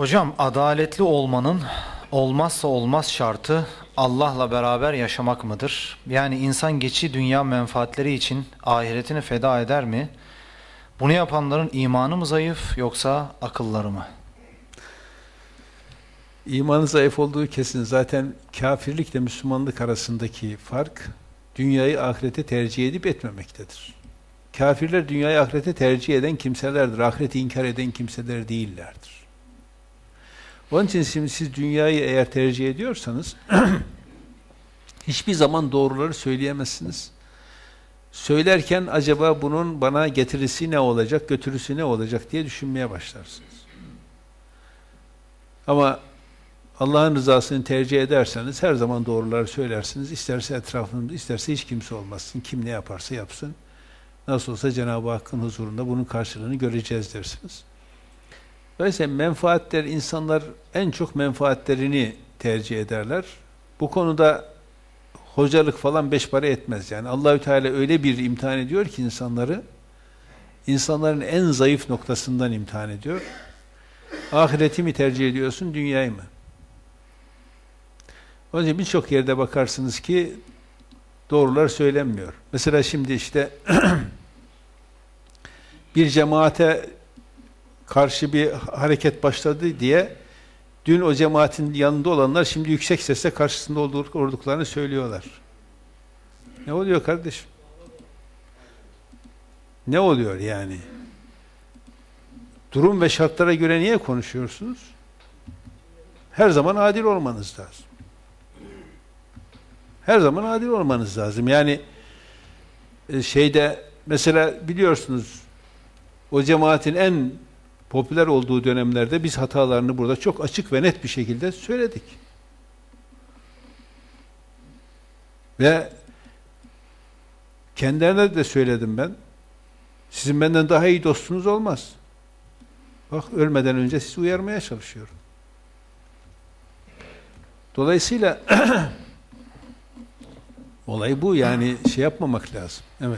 Hocam adaletli olmanın olmazsa olmaz şartı Allah'la beraber yaşamak mıdır? Yani insan geçi dünya menfaatleri için ahiretini feda eder mi? Bunu yapanların imanı mı zayıf yoksa akılları mı? İmanı zayıf olduğu kesin. Zaten kafirlikle Müslümanlık arasındaki fark dünyayı ahirete tercih edip etmemektedir. Kafirler dünyayı ahirete tercih eden kimselerdir. Ahireti inkar eden kimseler değillerdir. Onun için şimdi siz dünyayı eğer tercih ediyorsanız hiçbir zaman doğruları söyleyemezsiniz. Söylerken acaba bunun bana getirisi ne olacak, götürüsü ne olacak diye düşünmeye başlarsınız. Ama Allah'ın rızasını tercih ederseniz her zaman doğruları söylersiniz. İsterse etrafında, isterse hiç kimse olmasın. Kim ne yaparsa yapsın. Nasıl olsa Cenab-ı Hakk'ın huzurunda bunun karşılığını göreceğiz dersiniz. Dolayısıyla menfaatler, insanlar en çok menfaatlerini tercih ederler. Bu konuda hocalık falan beş para etmez. Yani Allahü Teala öyle bir imtihan ediyor ki insanları, insanların en zayıf noktasından imtihan ediyor. Ahireti mi tercih ediyorsun, dünyayı mı? Onun için birçok yerde bakarsınız ki doğrular söylenmiyor. Mesela şimdi işte bir cemaate karşı bir hareket başladı diye dün o cemaatin yanında olanlar şimdi yüksek sesle karşısında olduklarını söylüyorlar. Ne oluyor kardeşim? Ne oluyor yani? Durum ve şartlara göre niye konuşuyorsunuz? Her zaman adil olmanız lazım. Her zaman adil olmanız lazım. Yani e, şeyde mesela biliyorsunuz o cemaatin en popüler olduğu dönemlerde biz hatalarını burada çok açık ve net bir şekilde söyledik. Ve kendilerine de söyledim ben. Sizin benden daha iyi dostunuz olmaz. Bak ölmeden önce sizi uyarmaya çalışıyorum. Dolayısıyla olay bu yani şey yapmamak lazım. Evet.